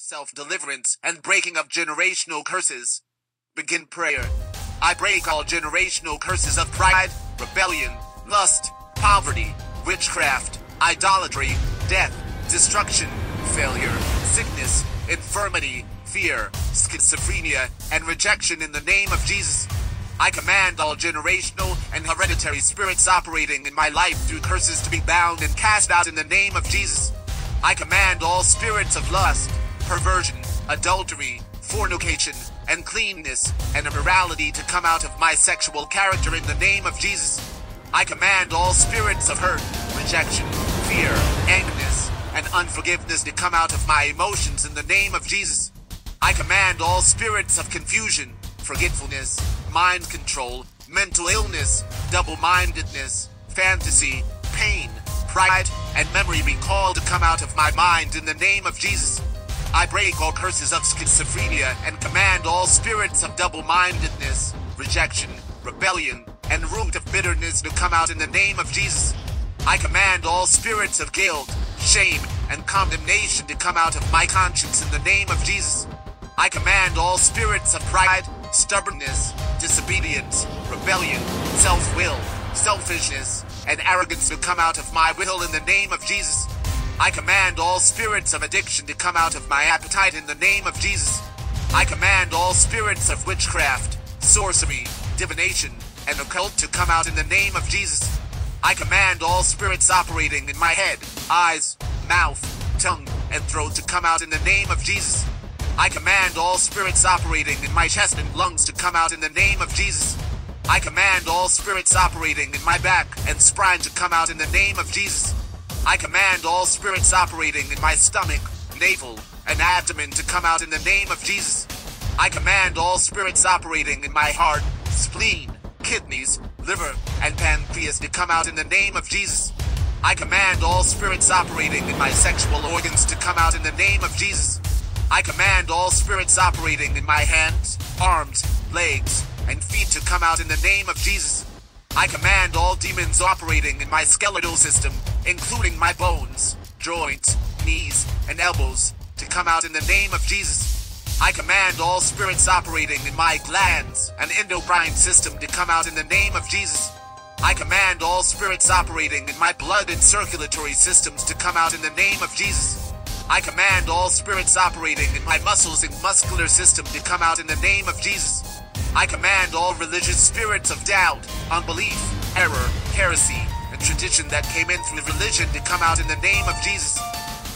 self deliverance, and breaking of generational curses. Begin prayer. I break all generational curses of pride, rebellion, lust, poverty, witchcraft, idolatry, death, destruction, failure, sickness, infirmity, fear, schizophrenia, and rejection in the name of Jesus. I command all generational and hereditary spirits operating in my life through curses to be bound and cast out in the name of Jesus. I command all spirits of lust, perversion, adultery, fornication, and cleanness and immorality to come out of my sexual character in the name of Jesus. I command all spirits of hurt, rejection, fear, angerness, and unforgiveness to come out of my emotions in the name of Jesus. I command all spirits of confusion, forgetfulness, mind control, mental illness, double mindedness, fantasy, pain, pride, and memory recall to come out of my mind in the name of Jesus. I break all curses of schizophrenia and command all spirits of double mindedness, rejection, rebellion, and root of bitterness to come out in the name of Jesus. I command all spirits of guilt, shame, and condemnation to come out of my conscience in the name of Jesus. I command all spirits of pride, stubbornness, disobedience, rebellion, self will, selfishness, and arrogance to come out of my will in the name of Jesus. I command all spirits of addiction to come out of my appetite in the name of Jesus. I command all spirits of witchcraft, sorcery, divination, and occult to come out in the name of Jesus. I command all spirits operating in my head, eyes, mouth, tongue, and throat to come out in the name of Jesus. I command all spirits operating in my chest and lungs to come out in the name of Jesus. I command all spirits operating in my back and spine to come out in the name of Jesus. I command all spirits operating in my stomach, navel, and abdomen to come out in the name of Jesus. I command all spirits operating in my heart, spleen, kidneys, liver, and pancreas to come out in the name of Jesus. I command all spirits operating in my sexual organs to come out in the name of Jesus. I command all spirits operating in my hands, arms, legs, and feet to come out in the name of Jesus. I command all demons operating in my skeletal system, including my bones, joints, knees, and elbows, to come out in the name of Jesus. I command all spirits operating in my glands and endocrine system to come out in the name of Jesus. I command all spirits operating in my blood and circulatory systems to come out in the name of Jesus. I command all spirits operating in my muscles and muscular system to come out in the name of Jesus. I command all religious spirits of doubt, unbelief, error, heresy, and tradition that came in through religion to come out in the name of Jesus.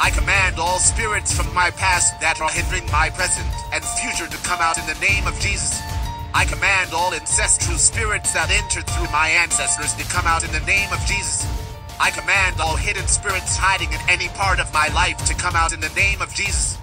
I command all spirits from my past that are hindering my present and future to come out in the name of Jesus. I command all ancestral spirits that entered through my ancestors to come out in the name of Jesus. I command all hidden spirits hiding in any part of my life to come out in the name of Jesus.